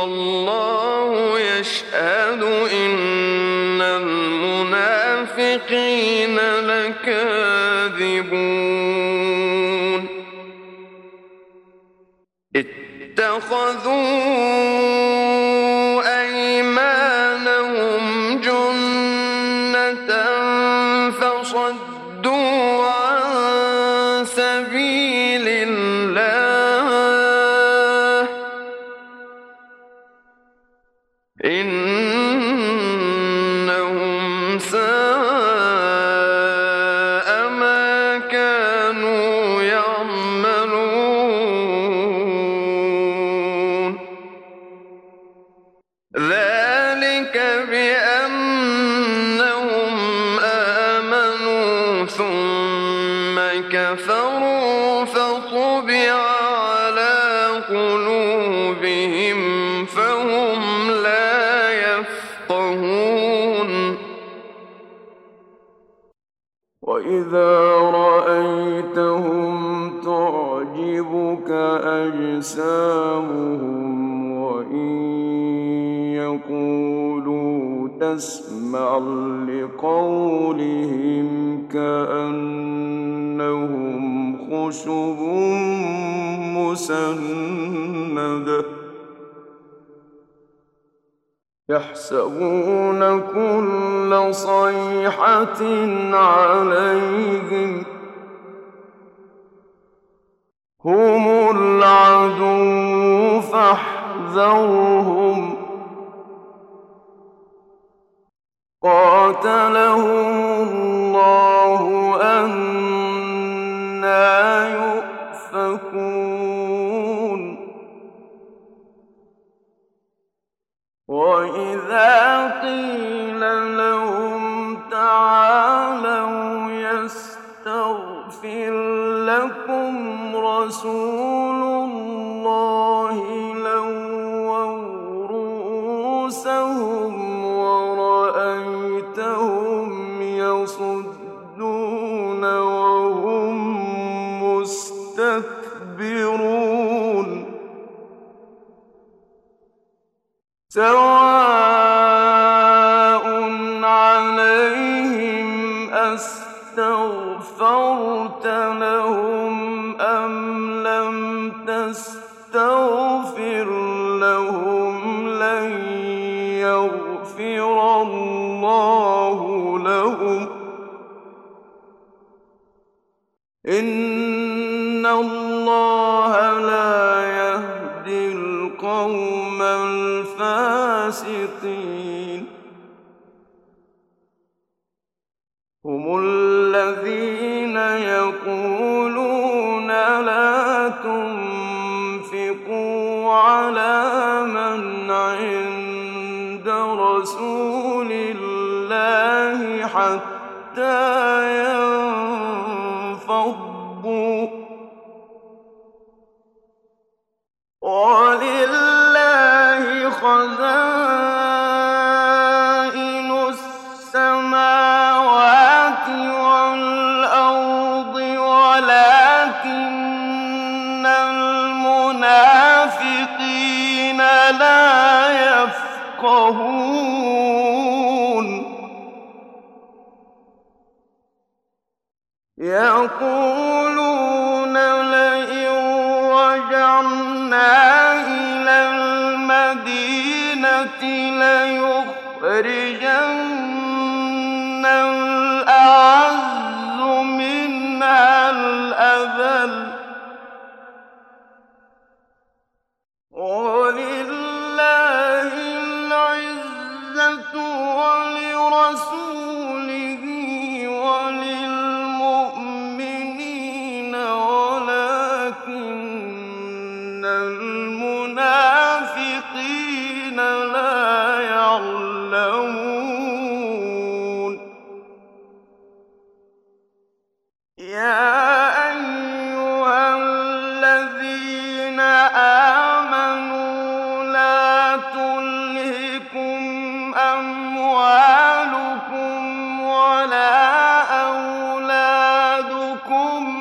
والله يشهد إن المنافقين لكاذبون. اتخذوا إنهم ساء ما كانوا يعملون. ذلك بأنهم آمنوا ثم كفروا فطبع على قلوبهم أجسامهم وإن يقولوا تسمع لقولهم كأنهم خشب مسندة يحسبون كل صيحة عليهم هم العدو فاحذرهم قاتلهم الله أنا يؤفكون وإذا قيل لهم تعالوا يستغفر لكم رسول الله مستكبرون سواء عليهم أستغفرت لهم أم لم تستغفر. الله لا يهدي القوم الفاسقين. هم الذين يقولون لا تنفقوا على ولله خزائن السماوات والأرض ولكن المنافقين لا يفقهون. يقولون رجعنا إلى المدينة ليخرجن الأعز منها الأذل.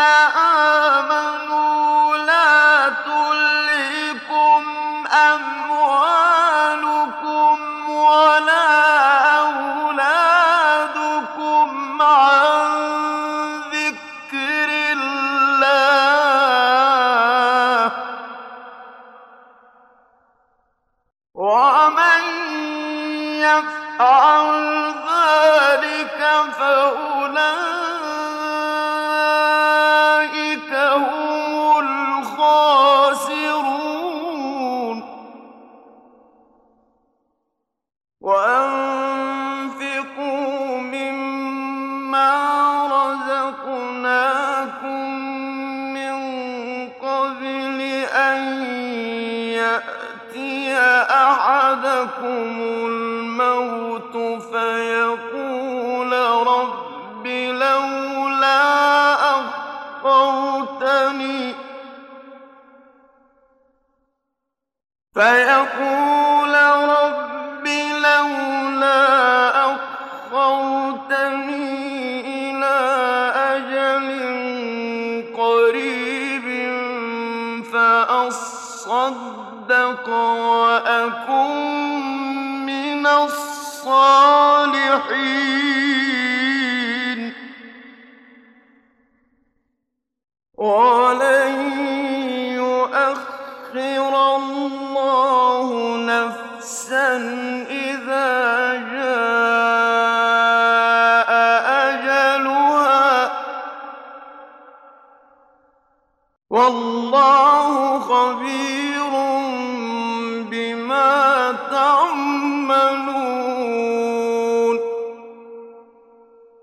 آمنوا أحدكم الموت فيقول رب لولا أخرتني. أخرتني إلى أجل قريب فأصدق. وأكن من الصالحين. ولن يؤخر الله نفسا إذا جاء أجلها. والله خبير.